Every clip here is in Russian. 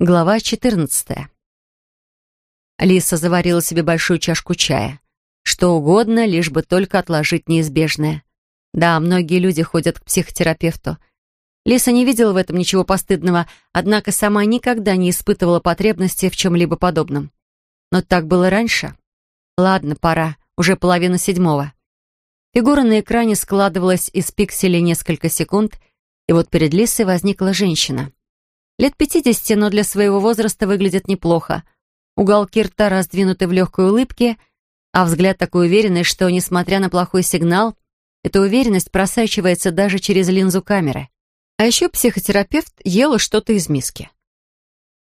Глава 14. Лиса заварила себе большую чашку чая. Что угодно, лишь бы только отложить неизбежное. Да, многие люди ходят к психотерапевту. Лиса не видела в этом ничего постыдного, однако сама никогда не испытывала потребности в чем-либо подобном. Но так было раньше. Ладно, пора, уже половина седьмого. Фигура на экране складывалась из пикселей несколько секунд, и вот перед Лисой возникла женщина. Лет пятидесяти, но для своего возраста выглядит неплохо. Уголки рта раздвинуты в легкой улыбке, а взгляд такой уверенный, что, несмотря на плохой сигнал, эта уверенность просачивается даже через линзу камеры. А еще психотерапевт ела что-то из миски.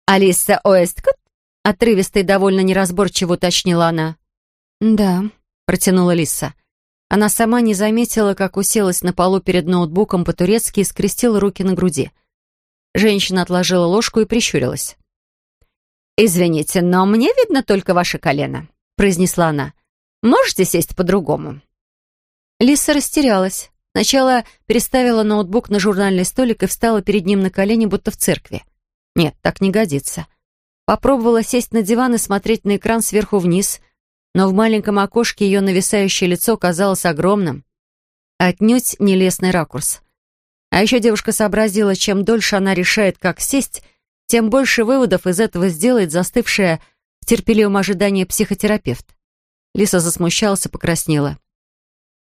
«Алиса Оэсткот?» — отрывисто и довольно неразборчиво уточнила она. «Да», — протянула Лиса. Она сама не заметила, как уселась на полу перед ноутбуком по-турецки и скрестила руки на груди — Женщина отложила ложку и прищурилась. «Извините, но мне видно только ваше колено», — произнесла она. «Можете сесть по-другому?» Лиса растерялась. Сначала переставила ноутбук на журнальный столик и встала перед ним на колени, будто в церкви. Нет, так не годится. Попробовала сесть на диван и смотреть на экран сверху вниз, но в маленьком окошке ее нависающее лицо казалось огромным. Отнюдь нелестный ракурс. А еще девушка сообразила, чем дольше она решает, как сесть, тем больше выводов из этого сделает застывшая в терпеливом ожидании психотерапевт. Лиса засмущалась и покраснела.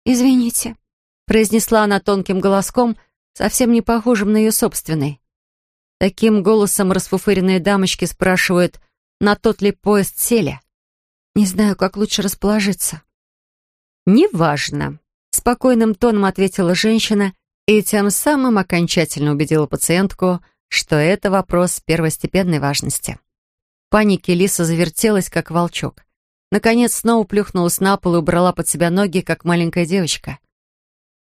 «Извините», — произнесла она тонким голоском, совсем не похожим на ее собственный. Таким голосом расфуфыренные дамочки спрашивают, на тот ли поезд сели. «Не знаю, как лучше расположиться». «Неважно», — спокойным тоном ответила женщина и тем самым окончательно убедила пациентку, что это вопрос первостепенной важности. В панике Лиса завертелась, как волчок. Наконец снова плюхнулась на пол и убрала под себя ноги, как маленькая девочка.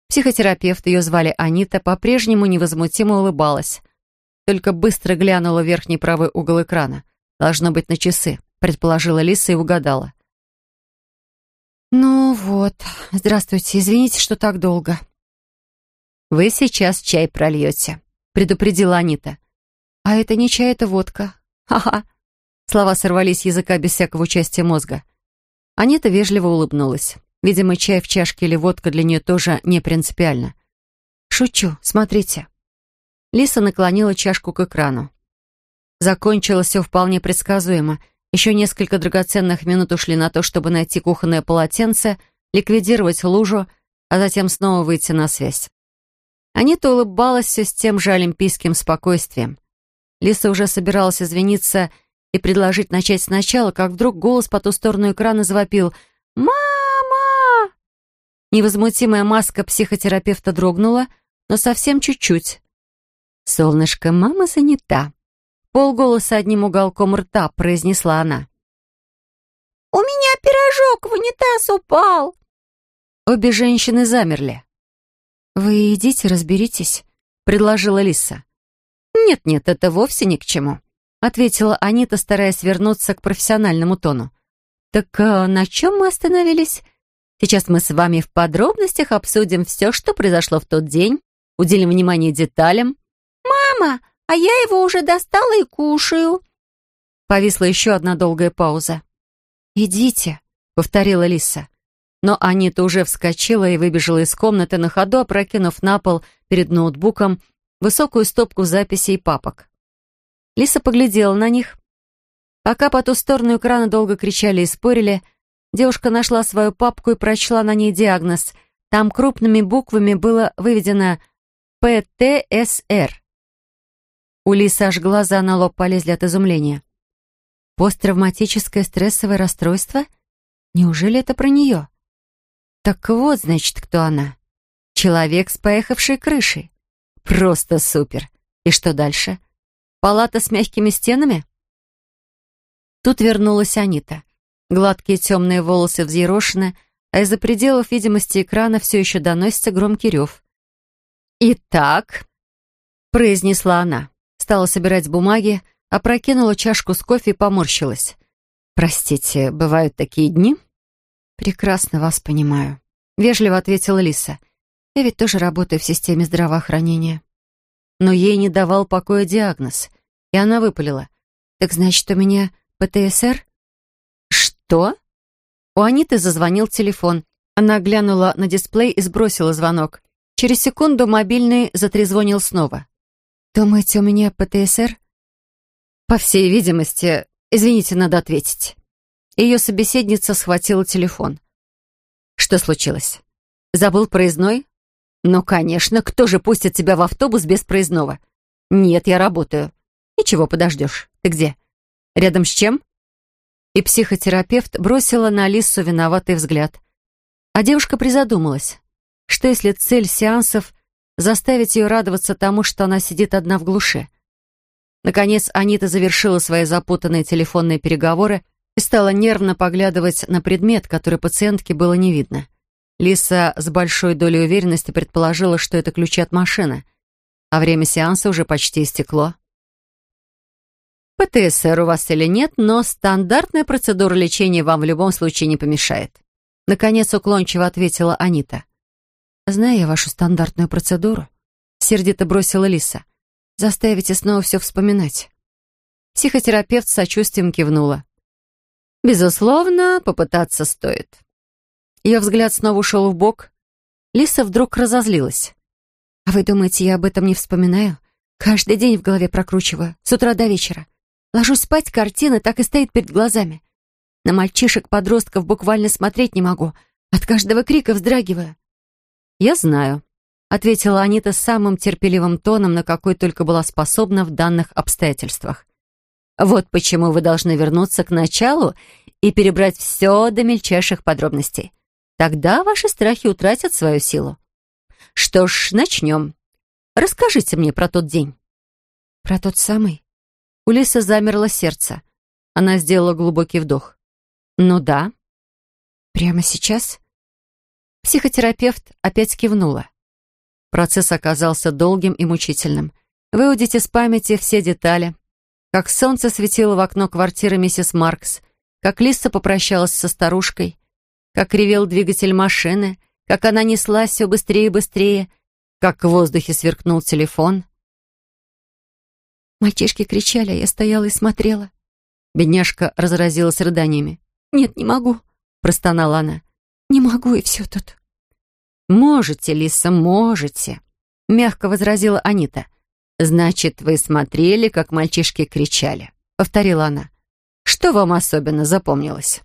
Психотерапевт, ее звали Анита, по-прежнему невозмутимо улыбалась. Только быстро глянула в верхний правый угол экрана. Должно быть на часы, предположила Лиса и угадала. «Ну вот, здравствуйте, извините, что так долго», «Вы сейчас чай прольете», — предупредила Анита. «А это не чай, это водка. Ха-ха». Слова сорвались с языка без всякого участия мозга. Анита вежливо улыбнулась. Видимо, чай в чашке или водка для нее тоже не принципиально. «Шучу, смотрите». Лиса наклонила чашку к экрану. Закончилось все вполне предсказуемо. Еще несколько драгоценных минут ушли на то, чтобы найти кухонное полотенце, ликвидировать лужу, а затем снова выйти на связь. Анита улыбалась все с тем же олимпийским спокойствием. Лиса уже собиралась извиниться и предложить начать сначала, как вдруг голос по ту сторону экрана завопил «Мама!». Невозмутимая маска психотерапевта дрогнула, но совсем чуть-чуть. «Солнышко, мама занята», — полголоса одним уголком рта произнесла она. «У меня пирожок в унитаз упал!» Обе женщины замерли. «Вы идите, разберитесь», — предложила Лиса. «Нет-нет, это вовсе ни к чему», — ответила Анита, стараясь вернуться к профессиональному тону. «Так а на чем мы остановились? Сейчас мы с вами в подробностях обсудим все, что произошло в тот день, уделим внимание деталям». «Мама, а я его уже достала и кушаю». Повисла еще одна долгая пауза. «Идите», — повторила Лиса. Но Анита уже вскочила и выбежала из комнаты на ходу, опрокинув на пол перед ноутбуком высокую стопку записей и папок. Лиса поглядела на них. Пока по ту сторону экрана долго кричали и спорили, девушка нашла свою папку и прочла на ней диагноз. Там крупными буквами было выведено «ПТСР». У Лисы аж глаза на лоб полезли от изумления. Посттравматическое стрессовое расстройство? Неужели это про нее? Так вот, значит, кто она. Человек с поехавшей крышей. Просто супер. И что дальше? Палата с мягкими стенами? Тут вернулась Анита. Гладкие темные волосы взъерошены, а из-за пределов видимости экрана все еще доносится громкий рев. «Итак», — произнесла она, стала собирать бумаги, опрокинула чашку с кофе и поморщилась. «Простите, бывают такие дни?» «Прекрасно вас понимаю», — вежливо ответила Лиса. «Я ведь тоже работаю в системе здравоохранения». Но ей не давал покоя диагноз, и она выпалила. «Так значит, у меня ПТСР?» «Что?» У Аниты зазвонил телефон. Она глянула на дисплей и сбросила звонок. Через секунду мобильный затрезвонил снова. «Думаете, у меня ПТСР?» «По всей видимости, извините, надо ответить». Ее собеседница схватила телефон. «Что случилось? Забыл проездной?» «Ну, конечно, кто же пустит тебя в автобус без проездного?» «Нет, я работаю». «Ничего, подождешь. Ты где? Рядом с чем?» И психотерапевт бросила на Алису виноватый взгляд. А девушка призадумалась. Что если цель сеансов — заставить ее радоваться тому, что она сидит одна в глуши? Наконец, Анита завершила свои запутанные телефонные переговоры и стала нервно поглядывать на предмет, который пациентке было не видно. Лиса с большой долей уверенности предположила, что это ключи от машины, а время сеанса уже почти истекло. ПТСР у вас или нет, но стандартная процедура лечения вам в любом случае не помешает. Наконец уклончиво ответила Анита. «Знаю я вашу стандартную процедуру», — сердито бросила Лиса. «Заставите снова все вспоминать». Психотерапевт с сочувствием кивнула. «Безусловно, попытаться стоит». Ее взгляд снова ушел в бок. Лиса вдруг разозлилась. «А вы думаете, я об этом не вспоминаю? Каждый день в голове прокручиваю, с утра до вечера. Ложусь спать, картина так и стоит перед глазами. На мальчишек-подростков буквально смотреть не могу. От каждого крика вздрагиваю. «Я знаю», — ответила Анита самым терпеливым тоном, на какой только была способна в данных обстоятельствах. «Вот почему вы должны вернуться к началу и перебрать все до мельчайших подробностей. Тогда ваши страхи утратят свою силу. Что ж, начнем. Расскажите мне про тот день». «Про тот самый?» У Лисы замерло сердце. Она сделала глубокий вдох. «Ну да». «Прямо сейчас?» Психотерапевт опять кивнула. Процесс оказался долгим и мучительным. Выудить из памяти все детали. Как солнце светило в окно квартиры миссис Маркс, как Лиса попрощалась со старушкой, как ревел двигатель машины, как она неслась все быстрее и быстрее, как в воздухе сверкнул телефон. Мальчишки кричали, а я стояла и смотрела. Бедняжка разразилась рыданиями. «Нет, не могу», — простонала она. «Не могу, и все тут». «Можете, Лиса, можете», — мягко возразила Анита. «Значит, вы смотрели, как мальчишки кричали», — повторила она. «Что вам особенно запомнилось?»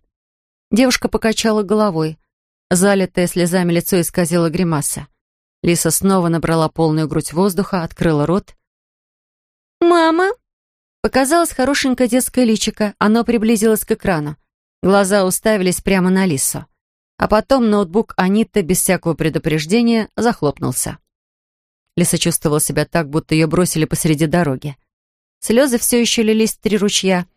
Девушка покачала головой. Залитое слезами лицо исказило гримаса. Лиса снова набрала полную грудь воздуха, открыла рот «Мама!» Показалось хорошенькое детское личико. Оно приблизилось к экрану. Глаза уставились прямо на Лису. А потом ноутбук Аниты без всякого предупреждения захлопнулся. Лиса чувствовала себя так, будто ее бросили посреди дороги. Слезы все еще лились в три ручья.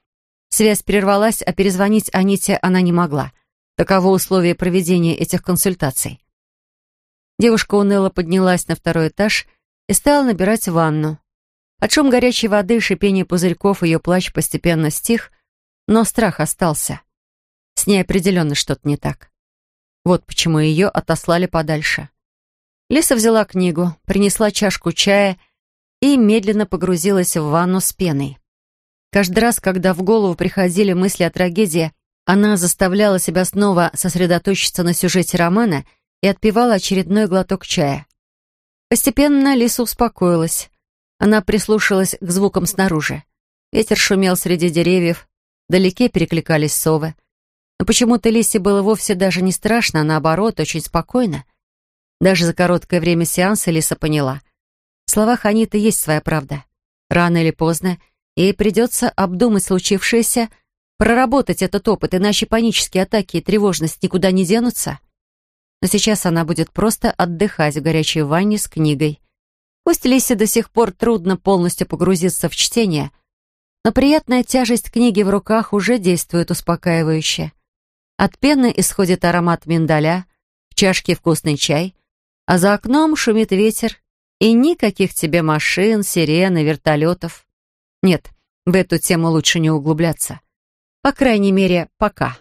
Связь прервалась, а перезвонить Аните она не могла. Таково условие проведения этих консультаций. Девушка уныло поднялась на второй этаж и стала набирать ванну. От шум горячей воды, шипение пузырьков, ее плач постепенно стих, но страх остался. С ней определенно что-то не так. Вот почему ее отослали подальше. Лиса взяла книгу, принесла чашку чая и медленно погрузилась в ванну с пеной. Каждый раз, когда в голову приходили мысли о трагедии, она заставляла себя снова сосредоточиться на сюжете романа и отпивала очередной глоток чая. Постепенно Лиса успокоилась. Она прислушалась к звукам снаружи. Ветер шумел среди деревьев, вдалеке перекликались совы. Но почему-то Лисе было вовсе даже не страшно, а наоборот, очень спокойно. Даже за короткое время сеанса Лиса поняла. В словах Аниты есть своя правда. Рано или поздно ей придется обдумать случившееся, проработать этот опыт, иначе панические атаки и тревожность никуда не денутся. Но сейчас она будет просто отдыхать в горячей ванне с книгой. Пусть Лисе до сих пор трудно полностью погрузиться в чтение, но приятная тяжесть книги в руках уже действует успокаивающе. От пены исходит аромат миндаля, в чашке вкусный чай, а за окном шумит ветер, и никаких тебе машин, сирен и вертолетов. Нет, в эту тему лучше не углубляться. По крайней мере, пока.